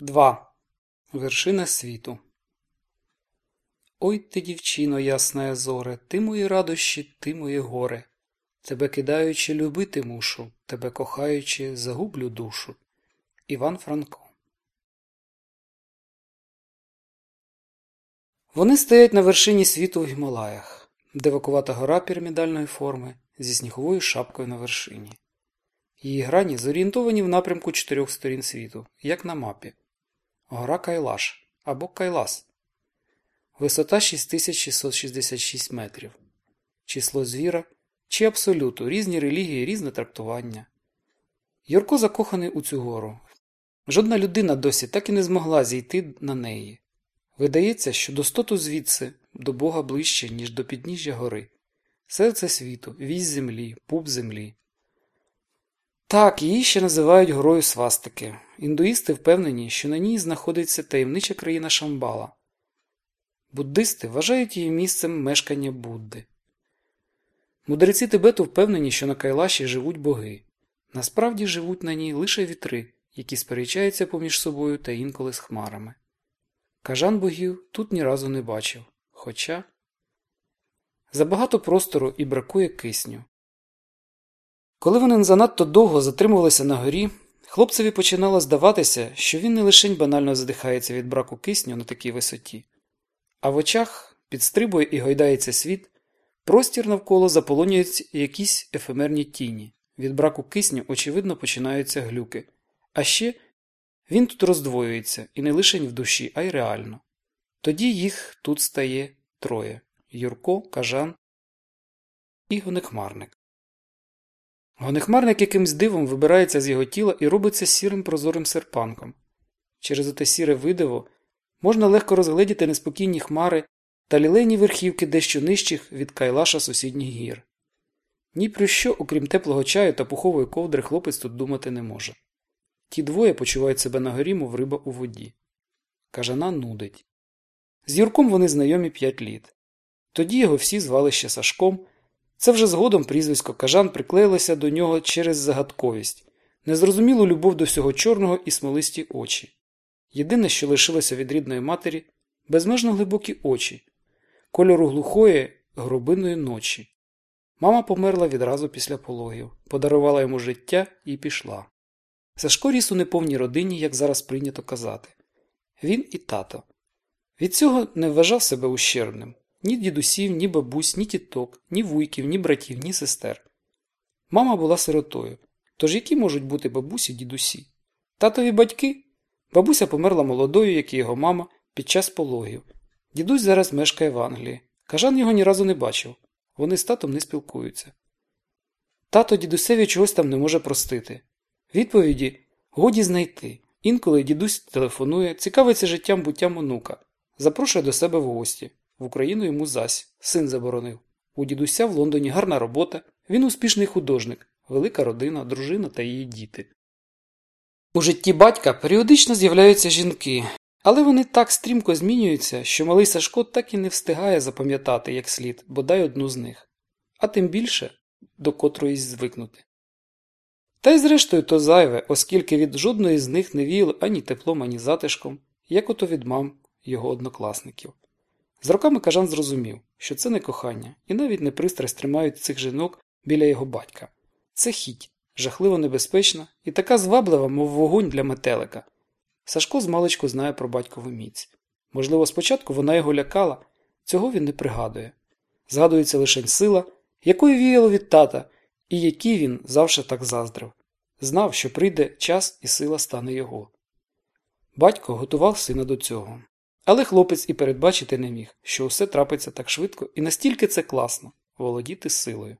2. Вершина світу. Ой ти, дівчино, ясна зоре, ти мої радощі, ти моє горе. Тебе кидаючи, любити мушу, тебе кохаючи, загублю душу. Іван Франко. Вони стоять на вершині світу в Гімалаях, девакувата гора пірамідальної форми зі сніговою шапкою на вершині. Її грані зорієнтовані в напрямку чотирьох сторін світу, як на мапі. Гора Кайлаш або Кайлас. Висота 6666 метрів. Число звіра чи абсолюту, різні релігії, різне трактування. Юрко закоханий у цю гору. Жодна людина досі так і не змогла зійти на неї. Видається, що достоту звідси до Бога ближче, ніж до підніжжя гори. Серце світу, вісь землі, пуп землі. Так, її ще називають горою свастики. Індуїсти впевнені, що на ній знаходиться таємнича країна Шамбала. Буддисти вважають її місцем мешкання Будди. Мудреці Тибету впевнені, що на Кайлаші живуть боги. Насправді живуть на ній лише вітри, які сперечаються поміж собою та інколи з хмарами. Кажан богів тут ні разу не бачив, хоча забагато простору і бракує кисню. Коли вони занадто довго затримувалися на горі, хлопцеві починало здаватися, що він не лише банально задихається від браку кисню на такій висоті, а в очах підстрибує і гойдається світ, простір навколо заполонюють якісь ефемерні тіні. Від браку кисню, очевидно, починаються глюки. А ще він тут роздвоюється і не лише в душі, а й реально. Тоді їх тут стає троє Юрко, Кажан і Гонекмарник. Гонехмарник якимсь дивом вибирається з його тіла і робиться сірим прозорим серпанком. Через оте сіре видиво можна легко розгледіти неспокійні хмари та лілейні верхівки дещо нижчих від кайлаша сусідніх гір. Ні про що, окрім теплого чаю та пухової ковдри, хлопець тут думати не може. Ті двоє почувають себе на горі, мов риба у воді. Кажана нудить. З Юрком вони знайомі п'ять літ. Тоді його всі звали ще Сашком. Це вже згодом прізвисько кажан приклеїлося до нього через загадковість, незрозумілу любов до всього чорного і смолисті очі. Єдине, що лишилося від рідної матері безмежно глибокі очі, кольору глухої, грубиної ночі. Мама померла відразу після пологів, подарувала йому життя і пішла. Сашко ріс у неповній родині, як зараз прийнято казати. Він і тато. Від цього не вважав себе ущербним. Ні дідусів, ні бабусь, ні тіток, ні вуйків, ні братів, ні сестер. Мама була сиротою. Тож які можуть бути бабусі дідусі? Татові батьки? Бабуся померла молодою, як і його мама, під час пологів. Дідусь зараз мешкає в Англії. Кажан його ні разу не бачив. Вони з татом не спілкуються. Тато дідусеві чогось там не може простити. Відповіді годі знайти. Інколи дідусь телефонує, цікавиться життям буттям онука, запрошує до себе в гості. В Україну йому зась, син заборонив. У дідуся в Лондоні гарна робота, він успішний художник, велика родина, дружина та її діти. У житті батька періодично з'являються жінки, але вони так стрімко змінюються, що малий Сашко так і не встигає запам'ятати як слід, бодай одну з них, а тим більше до котроїсь звикнути. Та й зрештою то зайве, оскільки від жодної з них не віяло ані теплом, ані затишком, як ото від мам його однокласників. З роками кажан зрозумів, що це не кохання, і навіть не пристрасть тримають цих жінок біля його батька. Це хіть, жахливо небезпечна і така зваблива, мов вогонь для метелика. Сашко змалечку знає про батькову міць. Можливо, спочатку вона його лякала, цього він не пригадує. Згадується лише сила, якою віяло від тата, і який він завжди так заздрив. Знав, що прийде час і сила стане його. Батько готував сина до цього. Але хлопець і передбачити не міг, що усе трапиться так швидко і настільки це класно володіти силою.